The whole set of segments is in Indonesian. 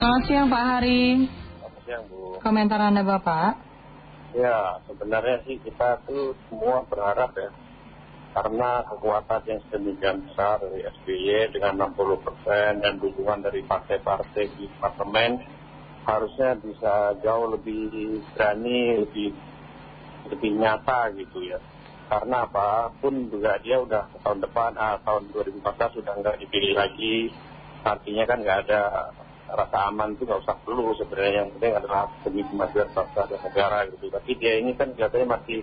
Selamat siang Pak Hari. Selamat siang Bu. Komentar Anda Bapak? Ya sebenarnya sih kita tuh semua berharap ya. Karena kekuatan yang sedemikian besar dari SBY dengan 60% dan dukungan dari partai-partai di parlemen harusnya bisa jauh lebih berani, lebih lebih nyata gitu ya. Karena apa pun juga dia udah tahun depan, ah, tahun 2014 sudah nggak dipilih lagi. Artinya kan nggak ada rasa aman itu nggak usah perlu sebenarnya yang penting adalah demi kemajuan bangsa dan negara gitu. Tapi dia ini kan katanya masih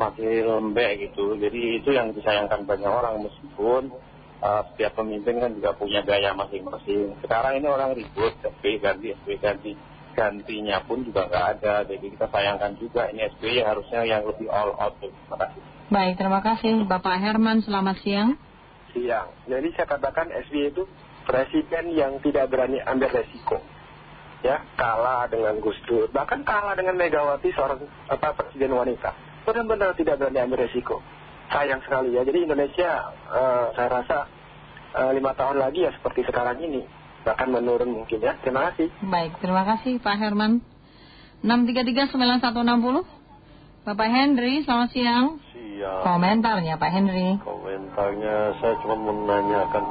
masih lembek gitu. Jadi itu yang disayangkan banyak orang meskipun uh, setiap pemimpin kan juga punya gaya masing-masing. Sekarang ini orang ribut, SBY ganti, SBY ganti. Gantinya pun juga nggak ada. Jadi kita sayangkan juga ini SBY harusnya yang lebih all out. Terima kasih. Baik, terima kasih Bapak Herman. Selamat siang. Siang. Jadi saya katakan SBY itu presiden yang tidak berani ambil resiko. Ya, kalah dengan Gus Dur, bahkan kalah dengan Megawati seorang apa presiden wanita benar-benar tidak berani ambil resiko. Sayang sekali ya. Jadi Indonesia uh, saya rasa uh, lima tahun lagi ya seperti sekarang ini. Bahkan menurun mungkin ya. Terima kasih. Baik, terima kasih Pak Herman. 6339160. Bapak Henry, selamat siang. Siang. Komentarnya Pak Henry. Komentarnya saya cuma menanyakan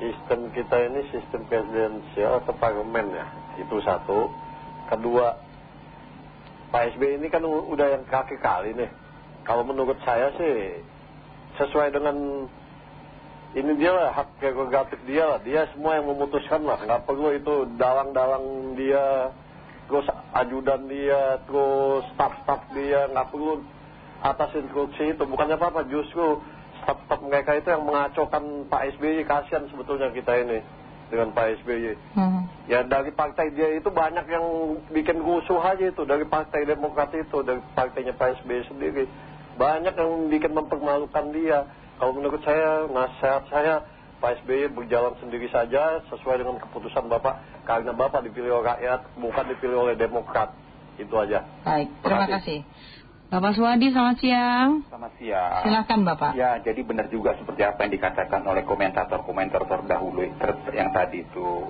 sistem kita ini sistem presidensial atau parlemen ya. Itu satu. Kedua, Pak SBY ini kan udah yang kaki kali nih. Kalau menurut saya sih sesuai dengan ini dia lah hak prerogatif dia lah. Dia semua yang memutuskan lah. Nggak perlu itu dalang-dalang dia, terus ajudan dia, terus staff-staff dia. Nggak perlu atas instruksi itu. Bukannya apa-apa, justru staff-staff mereka itu yang mengacaukan Pak SBY. Kasihan sebetulnya kita ini dengan Pak SBY. Hmm. Ya dari partai dia itu banyak yang bikin rusuh aja itu dari partai Demokrat itu dari partainya Pak SBY sendiri banyak yang bikin mempermalukan dia. Kalau menurut saya nasihat saya Pak SBY berjalan sendiri saja sesuai dengan keputusan Bapak karena Bapak dipilih oleh rakyat bukan dipilih oleh Demokrat itu aja. Baik, terima kasih. Bapak Suwadi, selamat siang. Selamat siang. Silakan Bapak. Ya, jadi benar juga seperti apa yang dikatakan oleh komentator-komentator dahulu yang tadi itu.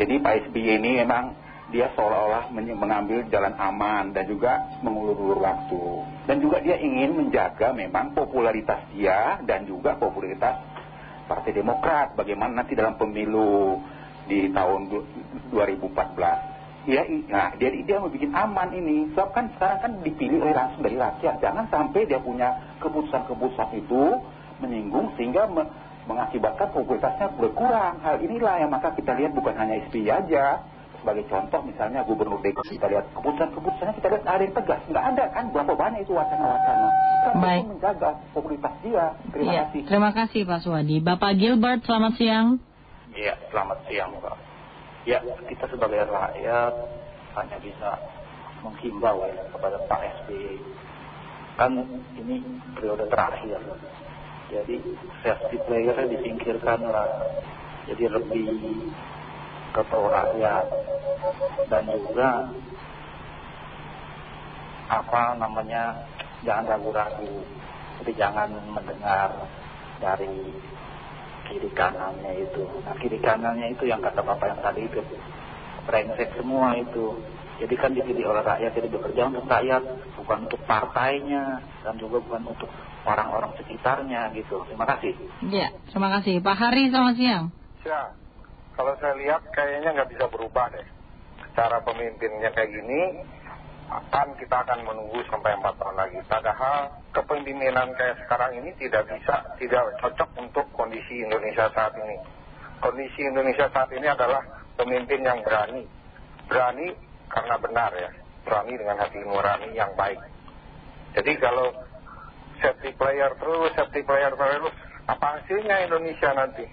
Jadi Pak SBY ini memang dia seolah-olah mengambil jalan aman dan juga mengulur-ulur waktu. Dan juga dia ingin menjaga memang popularitas dia dan juga popularitas Partai Demokrat. Bagaimana nanti dalam pemilu di tahun 2014. Ya, nah, dia, dia mau bikin aman ini. Sebab kan sekarang kan dipilih oleh langsung dari rakyat. Jangan sampai dia punya keputusan-keputusan itu menyinggung sehingga me, mengakibatkan popularitasnya berkurang. Hal inilah yang maka kita lihat bukan hanya SBY aja. Sebagai contoh misalnya Gubernur DKI kita lihat keputusan-keputusannya kita lihat ada yang tegas. Nggak ada kan berapa banyak itu wacana-wacana. Baik. menjaga popularitas dia. Terima ya, kasih. Terima kasih Pak Suwadi. Bapak Gilbert, selamat siang. Iya, selamat siang Pak. Ya, kita sebagai rakyat hanya bisa menghimbau ya kepada Pak SBY. Kan ini periode terakhir. Jadi safety playernya disingkirkan lah. Jadi lebih ke rakyat dan juga apa namanya jangan ragu-ragu. Jadi jangan mendengar dari kiri kanannya itu. Nah kiri kanannya itu yang kata bapak yang tadi itu brengsek semua itu. Jadi kan dipilih oleh rakyat jadi bekerja untuk rakyat, bukan untuk partainya dan juga bukan untuk orang-orang sekitarnya gitu. Terima kasih. Ya, terima kasih. Pak Hari, selamat siang. Ya, kalau saya lihat kayaknya nggak bisa berubah deh. Cara pemimpinnya kayak gini, akan kita akan menunggu sampai empat tahun lagi. Padahal kepemimpinan kayak sekarang ini tidak bisa, tidak cocok untuk kondisi Indonesia saat ini. Kondisi Indonesia saat ini adalah pemimpin yang berani. Berani karena benar ya. Berani dengan hati nurani yang baik. Jadi kalau safety player terus, safety player terus, apa hasilnya Indonesia nanti?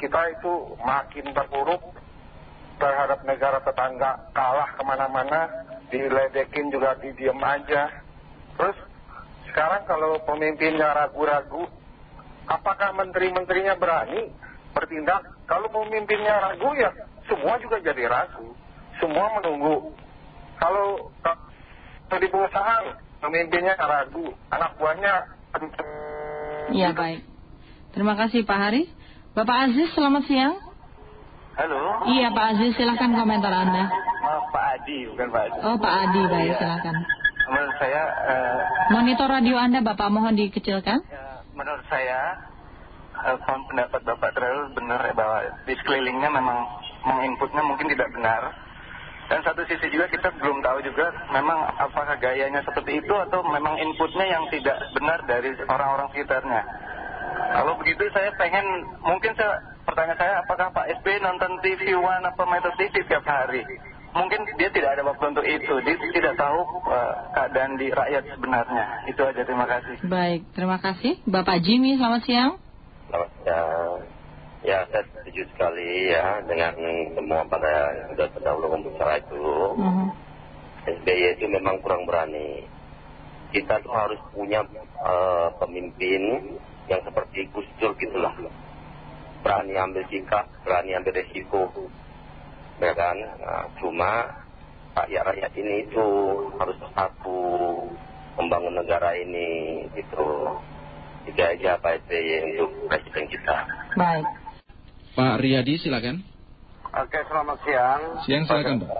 Kita itu makin terpuruk terhadap negara tetangga, kalah ke mana-mana, diledekin juga didiem aja. Terus sekarang kalau pemimpinnya ragu-ragu, apakah menteri-menterinya berani bertindak? Kalau pemimpinnya ragu ya semua juga jadi ragu. Semua menunggu. Kalau di perusahaan pemimpinnya ragu, anak buahnya Ya baik. Terima kasih Pak Hari. Bapak Aziz, selamat siang. Halo. Iya Pak Aziz silahkan komentar Anda. Oh, Pak Adi, bukan Pak Adi. Oh Pak Adi, baik Iya. silahkan. Menurut saya, eh, Monitor radio Anda Bapak mohon dikecilkan. ya, menurut saya, eh, pendapat Bapak terlalu benar ya bahwa di sekelilingnya memang menginputnya mungkin tidak benar. Dan satu sisi juga kita belum tahu juga memang apakah gayanya seperti itu atau memang inputnya yang tidak benar dari orang-orang sekitarnya. Kalau begitu saya pengen, mungkin saya, pertanyaan saya apakah Pak SB nonton TV One atau Metro TV tiap hari? Mungkin dia tidak ada waktu untuk itu, dia tidak tahu eh, keadaan di rakyat sebenarnya. Itu aja, terima kasih. Baik, terima kasih. Bapak Jimmy, selamat siang. Selamat siang. Ya, saya setuju sekali ya dengan semua pada yang sudah terdahulu membicara itu. Mhm. SBY itu memang kurang berani. Kita tuh harus punya eh, pemimpin yang seperti Gus Dur gitulah. Berani ambil sikap, berani ambil resiko. Ya kan? Nah, cuma rakyat-rakyat ini itu harus bersatu membangun negara ini gitu. Itu aja Pak SBY untuk presiden kita. Baik. Pak Riyadi silakan. Oke, selamat siang. Siang, silakan, Pak.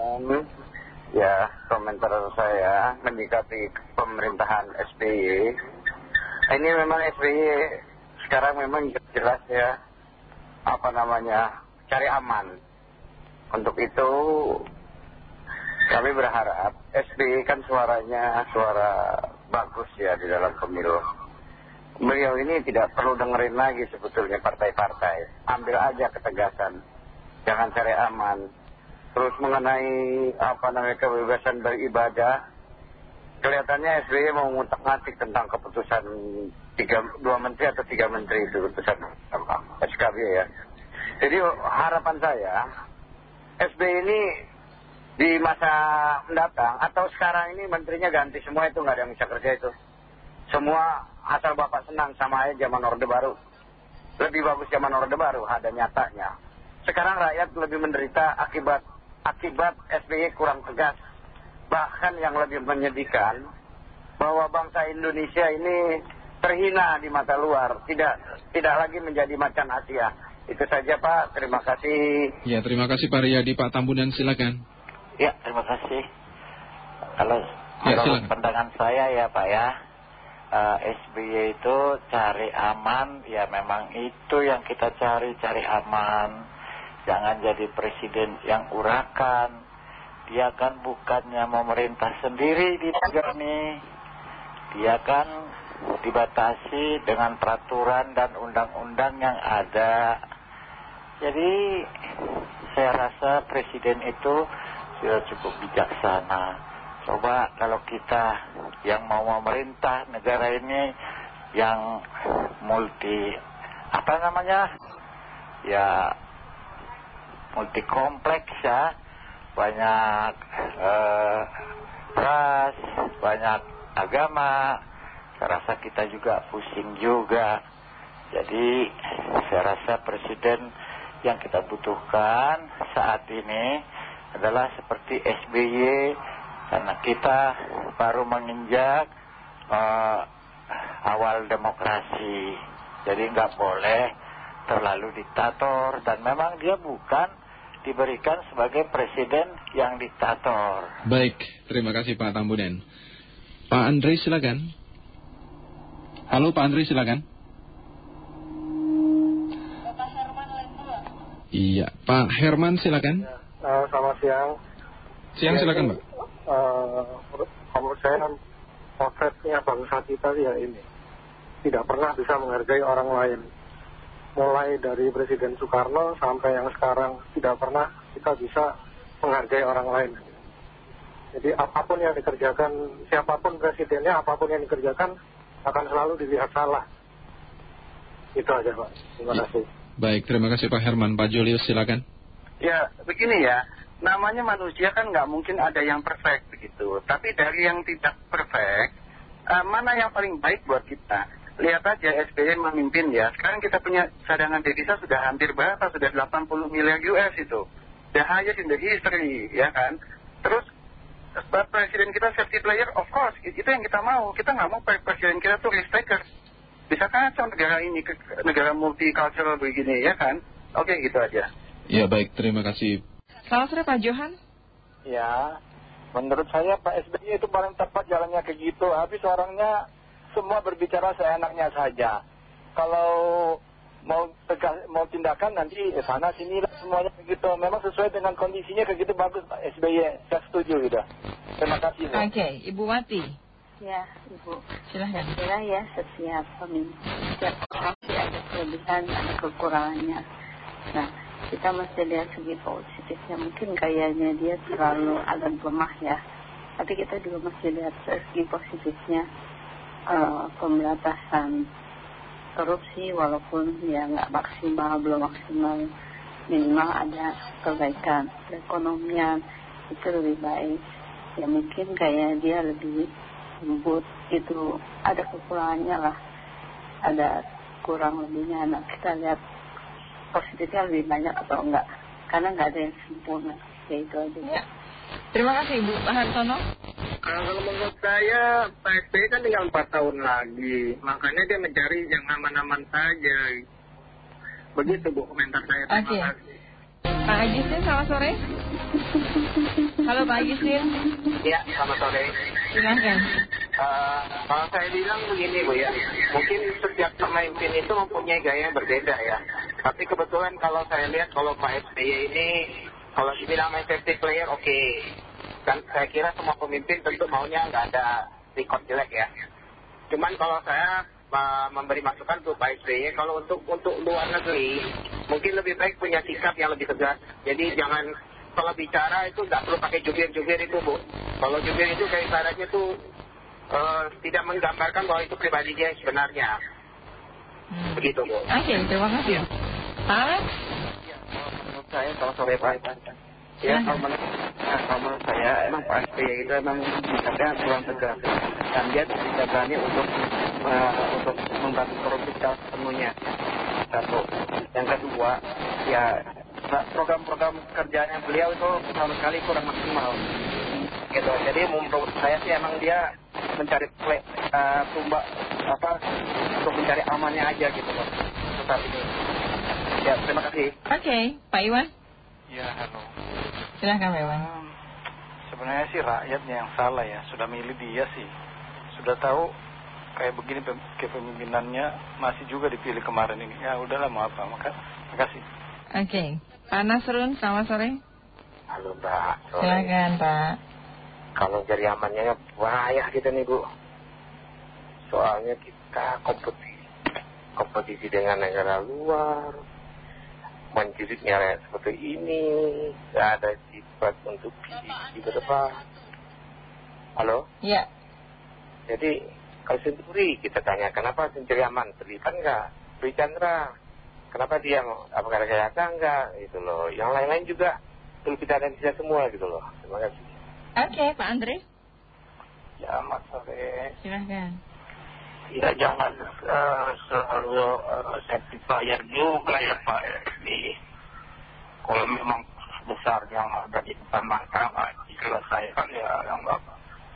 Ya, komentar saya mendekati pemerintahan SBY. Ini memang SBY sekarang memang jelas ya, apa namanya, cari aman. Untuk itu, kami berharap SBY kan suaranya suara bagus ya di dalam pemilu. Beliau ini tidak perlu dengerin lagi sebetulnya partai-partai. Ambil aja ketegasan. Jangan cari aman. Terus mengenai apa namanya kebebasan beribadah. Kelihatannya SBY mau ngutak-ngatik tentang keputusan tiga, dua menteri atau tiga menteri itu keputusan SKB ya. Jadi harapan saya SBY ini di masa mendatang atau sekarang ini menterinya ganti semua itu nggak ada yang bisa kerja itu. Semua asal Bapak senang sama aja zaman Orde Baru. Lebih bagus zaman Orde Baru, ada nyatanya. Sekarang rakyat lebih menderita akibat akibat SBY kurang tegas. Bahkan yang lebih menyedihkan, bahwa bangsa Indonesia ini terhina di mata luar. Tidak, tidak lagi menjadi macan Asia. Itu saja Pak, terima kasih. Ya, terima kasih Pak Riyadi. Pak Tambunan silakan. Ya, terima kasih. Kalau Ya, silakan. pandangan saya ya Pak ya, eh, SBY itu cari aman, ya memang itu yang kita cari, cari aman. Jangan jadi presiden yang urakan. Dia kan bukannya memerintah sendiri di negara ini. Dia kan dibatasi dengan peraturan dan undang-undang yang ada. Jadi saya rasa presiden itu sudah cukup bijaksana. Coba kalau kita yang mau memerintah negara ini yang multi apa namanya? Ya multi kompleks ya. Banyak eh, ras banyak agama. Saya rasa kita juga pusing juga. Jadi saya rasa presiden yang kita butuhkan saat ini adalah seperti SBY karena kita baru menginjak eh, awal demokrasi jadi nggak boleh terlalu diktator dan memang dia bukan diberikan sebagai presiden yang diktator Baik, terima kasih Pak Tambunan. Pak Andri silakan. Halo Pak Andri silakan. Iya, Pak Herman silakan. Eh, selamat siang. Siang silakan Pak. Eh, menurut saya potretnya bangsa kita ya ini. Tidak pernah bisa menghargai orang lain. Mulai dari Presiden Soekarno sampai yang sekarang tidak pernah kita bisa menghargai orang lain. Jadi apa pun yang dikerjakan siapa pun presidennya apa pun yang dikerjakan akan selalu dilihat salah. Itu aja Pak. Terima kasih Baik, terima kasih Pak Herman. Pak Julius silakan. Ya, begini ya. Namanya manusia kan nggak mungkin ada yang perfect begitu. Tapi dari yang tidak perfect, eh, mana yang paling baik buat kita? Lihat aja SBY memimpin ya. Sekarang kita punya cadangan devisa sudah hampir berapa? Sudah 80 miliar US itu. The highest in the history, ya kan? Terus presiden kita safety player, of course. Itu yang kita mau. Kita nggak mau presiden kita tuh risk taker. Bisa kacau negara ini, ke- negara multicultural begini, ya kan? Oke, gitu aja. Ya baik, terima kasih. Selamat sore Pak Johan. Ya, menurut saya Pak SBY itu paling tepat jalannya kayak gitu. Habis orangnya semua berbicara seenaknya saja. Kalau mau tegas, mau tindakan nanti sana sini lah semuanya begitu. Memang sesuai dengan kondisinya kayak gitu bagus Pak SBY. Saya setuju gitu. Terima kasih. Oke, Ibu Wati. Ya, Ibu. Silahkan. Kira ya setiap pemimpin, setiap orang ada kelebihan, ada kekurangannya. Nah, kita mesti lihat segi positifnya. Mungkin kayaknya dia terlalu agak lemah ya. Tapi kita juga mesti lihat segi positifnya. eh, pemberantasan korupsi walaupun ya nggak maksimal, belum maksimal. Minimal ada perbaikan perekonomian itu lebih baik. Ya mungkin kayak dia lebih lembut itu ada kekurangannya lah ada kurang lebihnya nah kita lihat positifnya lebih banyak atau enggak karena nggak ada yang sempurna ya itu aja Ya. Terima kasih Ibu Pak Hartono. Kalau menurut saya Pak SBY kan tinggal 4 tahun lagi. Makanya dia mencari yang aman-aman saja. Begitu Bu komentar saya. Terima Oke. kasih. Pak Agisin, selamat sore. Halo Pak Agisin. Ya, selamat sore. Silahkan. Eh, kalau saya bilang begini Bu ya, mungkin setiap pemimpin itu mempunyai gaya yang berbeda ya. Tapi kebetulan kalau saya lihat kalau Pak SBY ini, kalau dibilang main safety player oke. Dan saya kira semua pemimpin tentu maunya nggak ada record jelek ya. Cuman kalau saya eh, memberi masukan untuk Pak SBY, kalau untuk untuk luar negeri, mungkin lebih baik punya sikap yang lebih tegas. Jadi jangan kalau bicara itu nggak perlu pakai jubir-jubir itu Bu. Kalau jubir itu kayak ibaratnya tuh tidak menggambarkan bahwa itu pribadi dia yang sebenarnya. Hmm. Begitu Bu. Oke, terima kasih. Pak Alex? menurut saya kalau sore Pak ya kalau menurut, nah, kalau menurut saya emang Pak SBY itu emang sikapnya kurang tegas dan dia tidak berani untuk eh, untuk membantu korupsi secara sepenuhnya satu yang kedua ya program-program kerjanya beliau itu sama sekali kurang maksimal gitu jadi menurut saya sih emang dia mencari play, eh, tumbak apa untuk mencari amannya aja gitu loh saat ini ya terima kasih Oke, Pak Iwan. Ya, halo. Silahkan Pak Iwan. Hmm, sebenarnya sih rakyatnya yang salah ya. Sudah milih dia sih. Sudah tahu kayak begini pem- kepemimpinannya masih juga dipilih kemarin ini. Ya udahlah mau apa. Maka, makasih. Oke, Pak Nasrun, selamat sore. Halo Mbak. Silahkan Pak. Kalau jadi amannya bahaya gitu nih Bu. Soalnya kita kompetisi, kompetisi dengan negara luar, menjudiknya kayak seperti ini, nggak ada sifat untuk di ke depan. Halo? Ya, Jadi kalau Senturi kita tanya kenapa Senturi aman terlibat nggak? Dwi Chandra kenapa dia mau apa kata kaya enggak gitu loh. Yang lain-lain juga perlu kita analisa semua gitu loh. Terima kasih. Oke Pak Andre. Ya, Mas Sore. Silahkan. Ya jangan eh, selalu uh, safety player juga ya Pak SBY. Kalau memang besar yang ada di depan mata diselesaikan ya yang nggak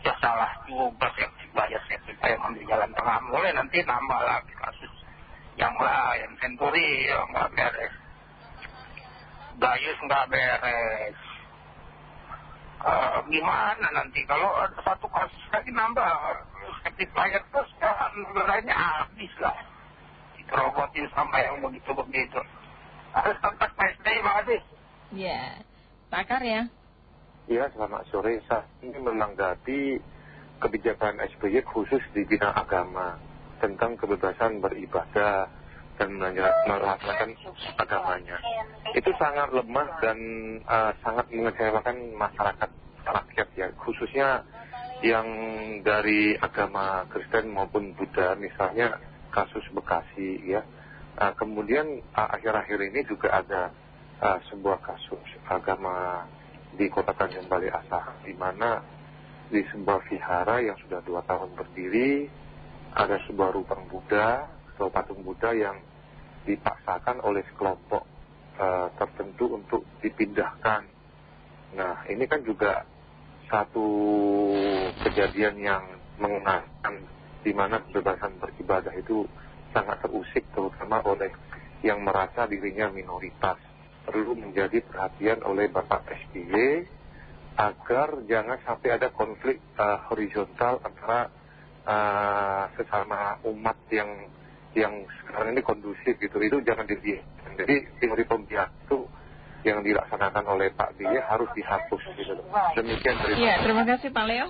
ya salah juga safety player safety player ambil jalan tengah mulai nanti nambah lagi kasus yang lain senturi ya nggak beres Gayus nggak beres Gimana nanti? Kalau ada satu kasus lagi nambah safety player terus kan negaranya habis lah. Diterobotin sampai yang begitu-begitu harus tetap PSBY Pak Aziz Ya, Pak Karya. Ya, selamat sore. Saat ini menanggapi kebijakan SBY khusus di bidang agama tentang kebebasan beribadah dan melaksanakan agamanya. Itu sangat lemah dan uh, sangat mengecewakan masyarakat rakyat ya, khususnya yang dari agama Kristen maupun Buddha, misalnya kasus Bekasi ya. Uh, kemudian uh, akhir-akhir ini juga ada uh, sebuah kasus agama di kota Tanjung Balai Asahan di mana di sebuah vihara yang sudah dua tahun berdiri ada sebuah rupang Buddha atau patung Buddha yang dipaksakan oleh sekelompok uh, tertentu untuk dipindahkan. Nah ini kan juga satu kejadian yang mengenaskan di mana kebebasan beribadah itu sangat terusik terutama oleh yang merasa dirinya minoritas. perlu menjadi perhatian oleh Bapak SBY agar jangan sampai ada konflik uh, horizontal antara uh, sesama umat yang yang sekarang ini kondusif gitu itu jangan dibiarkan. Jadi teori pembiak itu yang dilaksanakan oleh Pak BY harus dihapus gitu. Demikian terima, ya, terima kasih Pak Leo